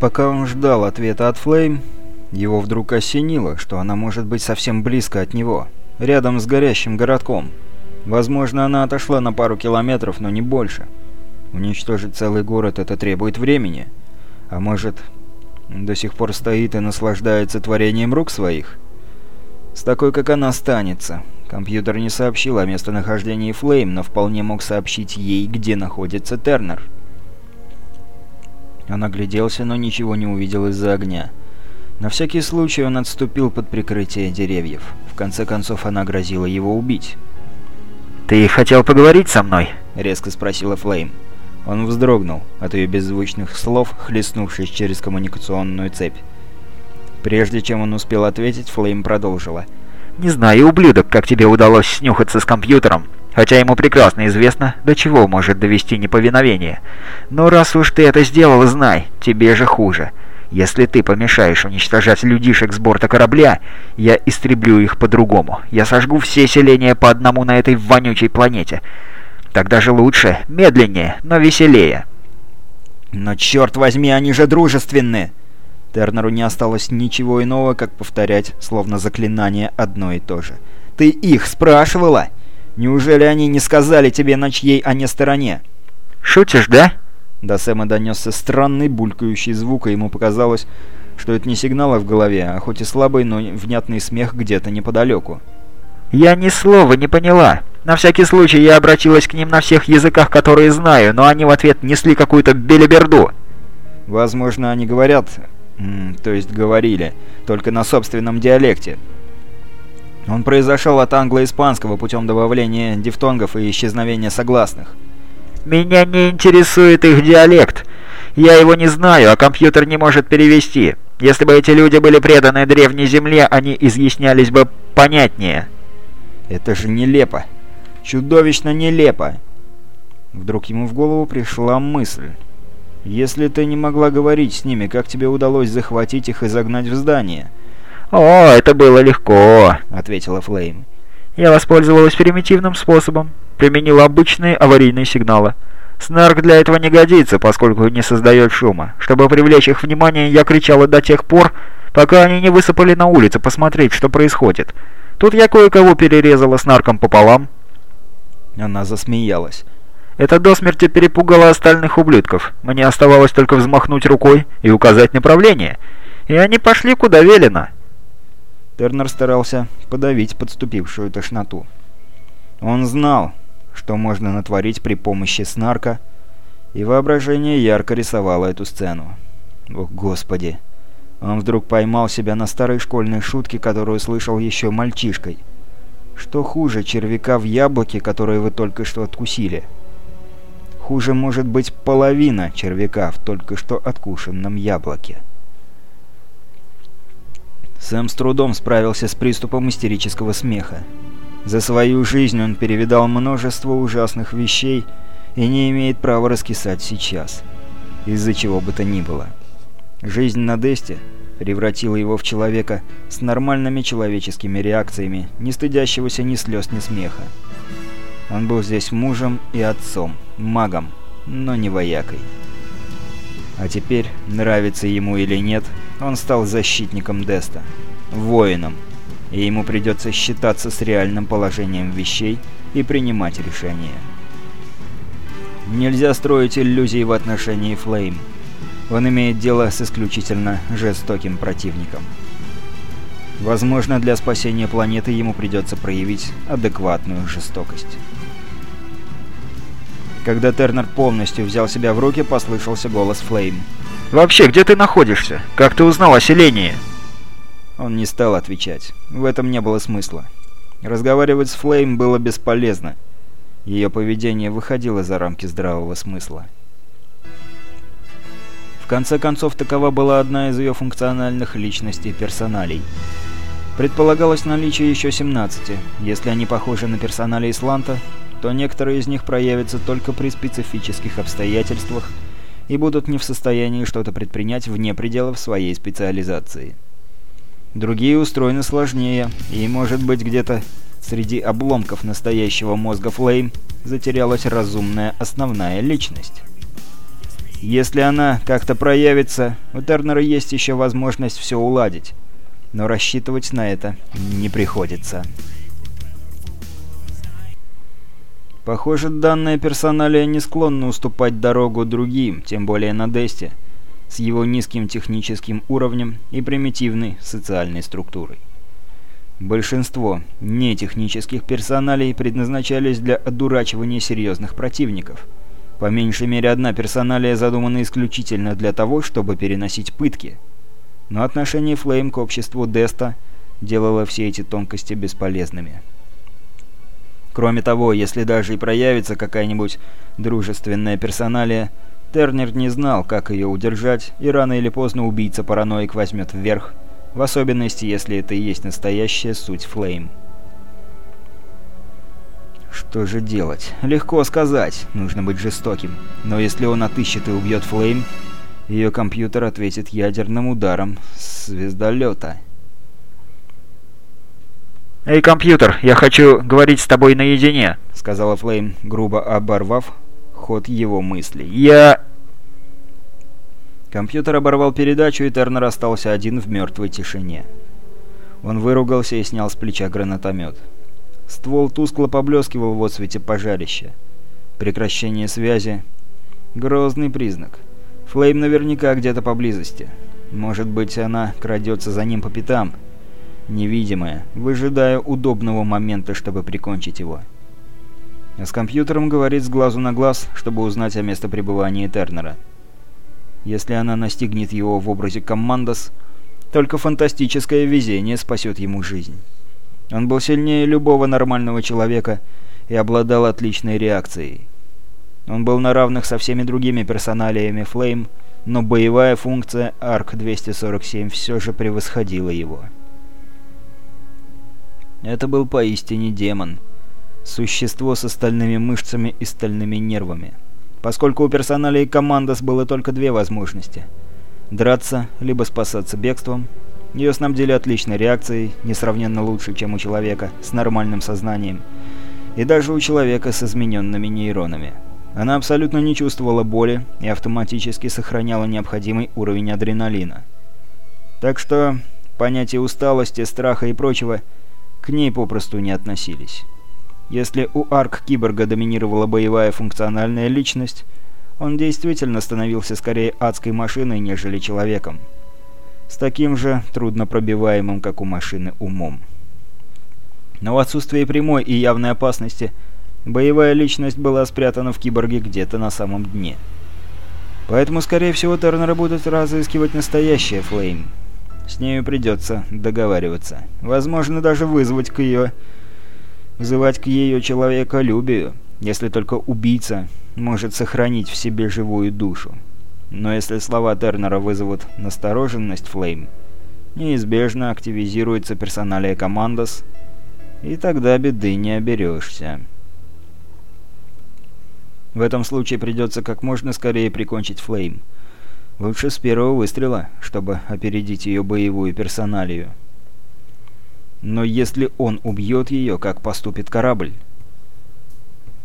Пока он ждал ответа от Флейм, его вдруг осенило, что она может быть совсем близко от него, рядом с горящим городком. Возможно, она отошла на пару километров, но не больше. Уничтожить целый город это требует времени. А может, до сих пор стоит и наслаждается творением рук своих? С такой, как она, останется. Компьютер не сообщил о местонахождении Флейм, но вполне мог сообщить ей, где находится Тернер. Он огляделся, но ничего не увидел из-за огня. На всякий случай он отступил под прикрытие деревьев. В конце концов, она грозила его убить. «Ты хотел поговорить со мной?» — резко спросила Флейм. Он вздрогнул от ее беззвучных слов, хлестнувшись через коммуникационную цепь. Прежде чем он успел ответить, Флейм продолжила. «Не знаю, ублюдок, как тебе удалось снюхаться с компьютером, хотя ему прекрасно известно, до чего может довести неповиновение. Но раз уж ты это сделал, знай, тебе же хуже. Если ты помешаешь уничтожать людишек с борта корабля, я истреблю их по-другому. Я сожгу все селения по одному на этой вонючей планете. Тогда же лучше, медленнее, но веселее. Но черт возьми, они же дружественны! Тернеру не осталось ничего иного, как повторять, словно заклинание, одно и то же. «Ты их спрашивала? Неужели они не сказали тебе, на чьей они стороне?» «Шутишь, да?» До Сэма донесся странный булькающий звук, и ему показалось, что это не сигналы в голове, а хоть и слабый, но внятный смех где-то неподалеку. «Я ни слова не поняла. На всякий случай я обратилась к ним на всех языках, которые знаю, но они в ответ несли какую-то белиберду». «Возможно, они говорят, то есть говорили, только на собственном диалекте. Он произошел от англо-испанского путем добавления дифтонгов и исчезновения согласных. «Меня не интересует их диалект. Я его не знаю, а компьютер не может перевести. Если бы эти люди были преданы древней земле, они изъяснялись бы понятнее». «Это же нелепо. Чудовищно нелепо». Вдруг ему в голову пришла мысль. «Если ты не могла говорить с ними, как тебе удалось захватить их и загнать в здание?» «О, это было легко», — ответила Флейм. «Я воспользовалась примитивным способом применил обычные аварийные сигналы. Снарк для этого не годится, поскольку не создает шума. Чтобы привлечь их внимание, я кричала до тех пор, пока они не высыпали на улицу посмотреть, что происходит. Тут я кое-кого перерезала снарком пополам. Она засмеялась. Это до смерти перепугало остальных ублюдков. Мне оставалось только взмахнуть рукой и указать направление. И они пошли куда велено. Тернер старался подавить подступившую тошноту. Он знал, что можно натворить при помощи снарка, и воображение ярко рисовало эту сцену. Ох, господи! Он вдруг поймал себя на старой школьной шутке, которую слышал еще мальчишкой. Что хуже червяка в яблоке, которое вы только что откусили? Хуже может быть половина червяка в только что откушенном яблоке. Сэм с трудом справился с приступом истерического смеха. За свою жизнь он перевидал множество ужасных вещей и не имеет права раскисать сейчас. Из-за чего бы то ни было. Жизнь на Десте превратила его в человека с нормальными человеческими реакциями, не стыдящегося ни слез, ни смеха. Он был здесь мужем и отцом, магом, но не воякой. А теперь, нравится ему или нет, он стал защитником Деста, воином, и ему придется считаться с реальным положением вещей и принимать решения. Нельзя строить иллюзии в отношении Флейм. Он имеет дело с исключительно жестоким противником. Возможно, для спасения планеты ему придется проявить адекватную жестокость. Когда Тернер полностью взял себя в руки, послышался голос Флейм. «Вообще, где ты находишься? Как ты узнал о селении?» Он не стал отвечать. В этом не было смысла. Разговаривать с Флейм было бесполезно. Ее поведение выходило за рамки здравого смысла. В конце концов, такова была одна из ее функциональных личностей персоналей. Предполагалось наличие еще 17. Если они похожи на персоналей Исланта, то некоторые из них проявятся только при специфических обстоятельствах и будут не в состоянии что-то предпринять вне пределов своей специализации. Другие устроены сложнее, и, может быть, где-то среди обломков настоящего мозга Флейм затерялась разумная основная личность. Если она как-то проявится, у Тернера есть еще возможность все уладить. Но рассчитывать на это не приходится. Похоже, данная персоналия не склонна уступать дорогу другим, тем более на Десте, с его низким техническим уровнем и примитивной социальной структурой. Большинство нетехнических персоналей предназначались для одурачивания серьезных противников. По меньшей мере одна персоналия задумана исключительно для того, чтобы переносить пытки. Но отношение Флейм к обществу Деста делало все эти тонкости бесполезными. Кроме того, если даже и проявится какая-нибудь дружественная персоналия, Тернер не знал, как ее удержать, и рано или поздно убийца-параноик возьмет вверх, в особенности, если это и есть настоящая суть Флейм. Что же делать? Легко сказать, нужно быть жестоким. Но если он отыщет и убьет Флейм, ее компьютер ответит ядерным ударом с звездолета. «Эй, компьютер, я хочу говорить с тобой наедине», — сказала Флейм, грубо оборвав ход его мыслей. «Я...» Компьютер оборвал передачу, и Тернер остался один в мертвой тишине. Он выругался и снял с плеча гранатомет. Ствол тускло поблескивал в отсвете пожарища. Прекращение связи — грозный признак. Флейм наверняка где-то поблизости. Может быть, она крадется за ним по пятам — невидимая, выжидая удобного момента, чтобы прикончить его. А с компьютером говорит с глазу на глаз, чтобы узнать о местопребывании Тернера. Если она настигнет его в образе Коммандос, только фантастическое везение спасет ему жизнь. Он был сильнее любого нормального человека и обладал отличной реакцией. Он был на равных со всеми другими персоналиями Флейм, но боевая функция ARC-247 все же превосходила его. Это был поистине демон. Существо с стальными мышцами и стальными нервами. Поскольку у персонала командос было только две возможности. Драться, либо спасаться бегством. Ее снабдили отличной реакцией, несравненно лучше, чем у человека, с нормальным сознанием. И даже у человека с измененными нейронами. Она абсолютно не чувствовала боли и автоматически сохраняла необходимый уровень адреналина. Так что понятие усталости, страха и прочего – к ней попросту не относились. Если у Арк-Киборга доминировала боевая функциональная личность, он действительно становился скорее адской машиной, нежели человеком. С таким же труднопробиваемым, как у машины, умом. Но в отсутствии прямой и явной опасности, боевая личность была спрятана в киборге где-то на самом дне. Поэтому, скорее всего, Тернера будут разыскивать настоящая Флейм. С нею придется договариваться. Возможно, даже вызвать к ее... Вызывать к ее человеколюбию, если только убийца может сохранить в себе живую душу. Но если слова Тернера вызовут настороженность Флейм, неизбежно активизируется персоналия Командос, и тогда беды не оберешься. В этом случае придется как можно скорее прикончить Флейм. Лучше с первого выстрела, чтобы опередить ее боевую персоналию. Но если он убьет ее, как поступит корабль?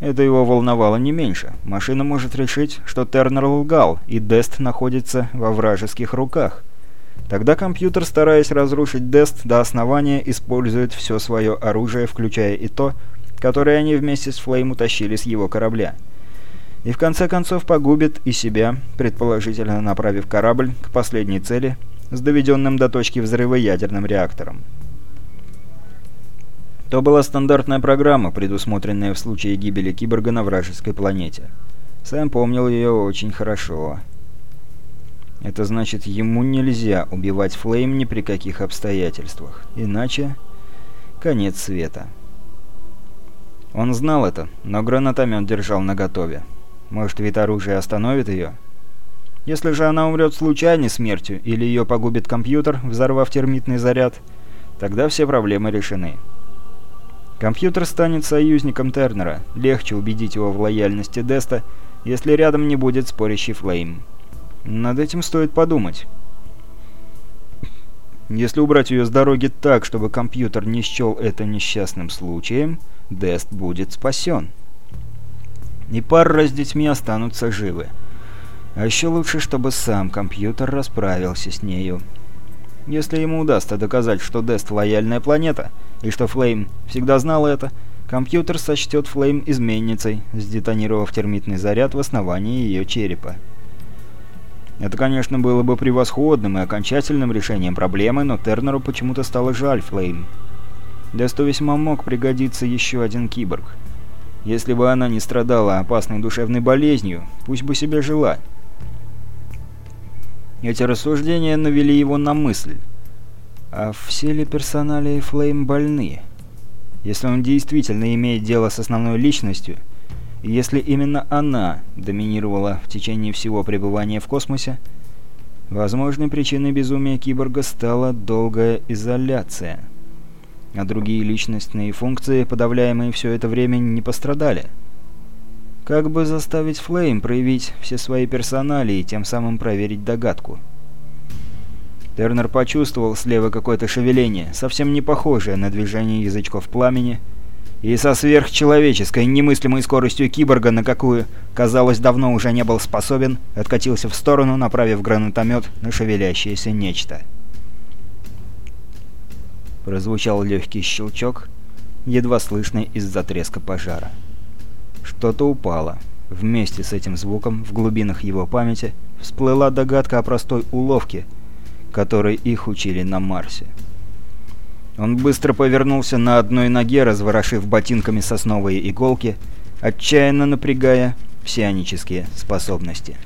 Это его волновало не меньше. Машина может решить, что Тернер лгал, и Дест находится во вражеских руках. Тогда компьютер, стараясь разрушить Дест до основания, использует все свое оружие, включая и то, которое они вместе с Флейм утащили с его корабля и в конце концов погубит и себя, предположительно направив корабль к последней цели с доведенным до точки взрыва ядерным реактором. То была стандартная программа, предусмотренная в случае гибели киборга на вражеской планете. Сэм помнил ее очень хорошо. Это значит, ему нельзя убивать Флейм ни при каких обстоятельствах. Иначе... конец света. Он знал это, но гранатомет держал наготове. Может, вид оружия остановит ее? Если же она умрет случайной смертью или ее погубит компьютер, взорвав термитный заряд, тогда все проблемы решены. Компьютер станет союзником Тернера. Легче убедить его в лояльности Деста, если рядом не будет спорящий Флейм. Над этим стоит подумать. Если убрать ее с дороги так, чтобы компьютер не счел это несчастным случаем, Дест будет спасен и Парра с детьми останутся живы. А еще лучше, чтобы сам компьютер расправился с нею. Если ему удастся доказать, что Дест лояльная планета, и что Флейм всегда знал это, компьютер сочтет Флейм изменницей, сдетонировав термитный заряд в основании ее черепа. Это, конечно, было бы превосходным и окончательным решением проблемы, но Тернеру почему-то стало жаль Флейм. Десту весьма мог пригодиться еще один киборг. Если бы она не страдала опасной душевной болезнью, пусть бы себе жила. Эти рассуждения навели его на мысль. А все ли персонали Флейм больны? Если он действительно имеет дело с основной личностью, и если именно она доминировала в течение всего пребывания в космосе, возможной причиной безумия киборга стала долгая изоляция. А другие личностные функции, подавляемые все это время, не пострадали. Как бы заставить Флейм проявить все свои персонали и тем самым проверить догадку? Тернер почувствовал слева какое-то шевеление, совсем не похожее на движение язычков пламени, и со сверхчеловеческой, немыслимой скоростью киборга, на какую, казалось, давно уже не был способен, откатился в сторону, направив гранатомет на шевелящееся нечто. Прозвучал легкий щелчок, едва слышный из-за треска пожара. Что-то упало. Вместе с этим звуком в глубинах его памяти всплыла догадка о простой уловке, которой их учили на Марсе. Он быстро повернулся на одной ноге, разворошив ботинками сосновые иголки, отчаянно напрягая псионические способности.